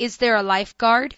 Is there a lifeguard?